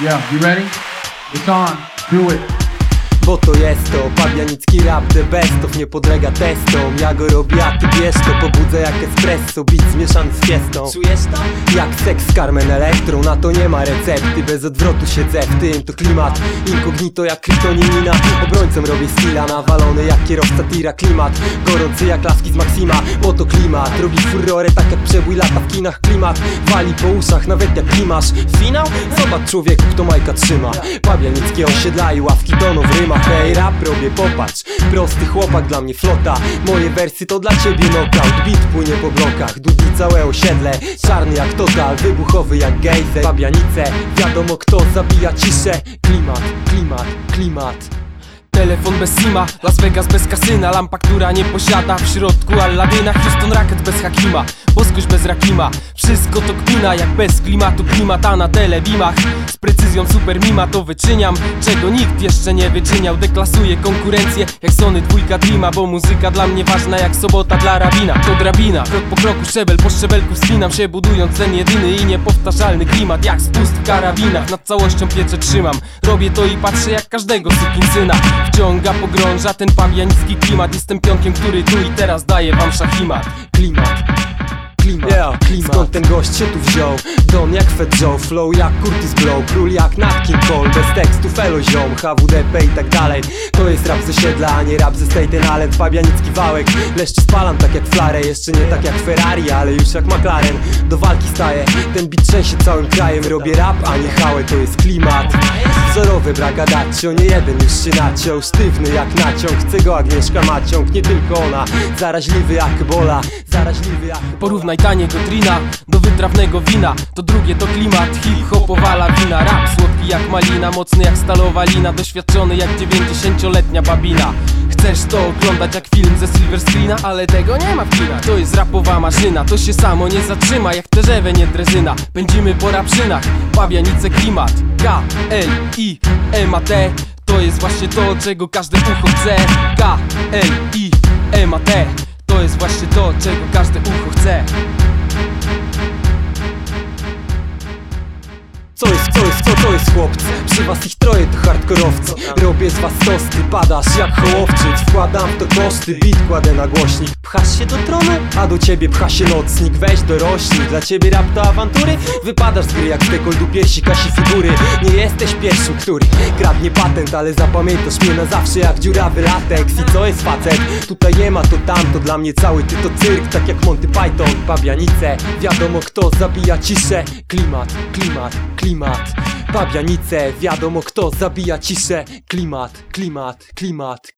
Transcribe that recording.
Yeah, you ready? It's on. Do it. Bo to jest to, pabianicki rap the best of Nie podlega testom, ja go robię, a ty bierz to Pobudzę jak espresso, beat zmieszany z fiestą. Czujesz to? Jak seks z Carmen Electro, na to nie ma recepty Bez odwrotu siedzę w tym, to klimat. Inkognito jak kryptonimina Obrońcą robię skilla, nawalony jak kierowca tira Klimat, gorący jak laski z Maxima Bo to klimat, robi furorę tak jak przebój lata w kinach Klimat, wali po uszach nawet jak klimasz Finał? Zobacz człowieku, kto Majka trzyma. Pabianickie osiedla i ławki dono w rymach Hej, rap robię, popatrz. Prosty chłopak, dla mnie flota. Moje wersy to dla ciebie knockout. Beat płynie po blokach, długi całe osiedle. Czarny jak total, wybuchowy jak gejzer. Pabianice, wiadomo kto zabija ciszę. Klimat, klimat, klimat Telefon bez sima, Las Vegas bez kasyna Lampa, która nie posiada. W środku Alladyna Houston Rocket bez Hakima. Boskość bez Rakima. Wszystko to kpina jak bez klimatu Klimata na telebimach Z precyzją super mima to wyczyniam. Czego nikt jeszcze nie wyczyniał. Deklasuję konkurencję jak Sony dwójka Dreama. Bo muzyka dla mnie ważna jak sobota dla rabina. To drabina, krok po kroku szczebel po szczebelku Wspinam się budując ten jedyny i niepowtarzalny klimat. Jak spust w karabinach, nad całością pieczę trzymam. Robię to i patrzę jak każdego syna Wciąga, pogrąża ten pawianicki klimat. Jestem pionkiem, który tu i teraz daje wam szachimat. Klimat. Klimat, Yeah, klimat. Skąd ten gość się tu wziął? Don jak Fat Joe, flow jak Curtis Blow. Król jak Nat King Cole, bez tekstów elo ziom. HWDP i tak dalej. To jest rap z osiedla, a nie rap ze Staten Island. Fabianicki wałek, leszcz spalam tak jak Flare. Jeszcze nie tak jak Ferrari, ale już jak McLaren. Do walki staję, ten beat trzęsie całym krajem. Robię rap, a nie hałę, to jest klimat Wzorowy bragadacio, nie jeden już się naciął. Sztywny jak naciąg, chce go Agnieszka Maciąg. Nie tylko ona, zaraźliwy jak Ebola Zaraźliwy jak Ebola. Porównaj taniego drina do wytrawnego wina. To drugie to klimat, hip-hopowa lawina Rap słodki jak malina, mocny jak stalowa lina. Doświadczony jak 90-letnia babina. Chcesz to oglądać jak film ze silver screena? Ale tego nie ma w kinach. To jest rapowa maszyna, to się samo nie zatrzyma Jak terzewe, nie drezyna. Pędzimy po rapszynach, pawianice klimat. K, L, I, M, A, T To jest właśnie to, czego każde ucho chce. K, L, I, M, A, T to jest właśnie to, czego każde ucho chce to jest chłopcy? Przy was ich troje to hardkorowcy. Robię z was tosty, padasz jak hołowczyk Wkładam w to koszty, bit kładę na głośnik. Pchasz się do tronu, a do ciebie pcha się nocnik. Weź dorośli, dla ciebie rap to awantury. Wypadasz z gry jak w dekoldu piersi kasi figury. Nie jesteś pierwszym, który kradnie patent Ale zapamiętasz mnie na zawsze jak dziurawy lateks I co jest facet? Tutaj nie ma to tamto. Dla mnie cały ty to cyrk, tak jak Monty Python. Pabianice, wiadomo kto zabija ciszę. Klimat, klimat, klimat Pabianice, wiadomo kto zabija ciszę. Klimat, klimat, klimat,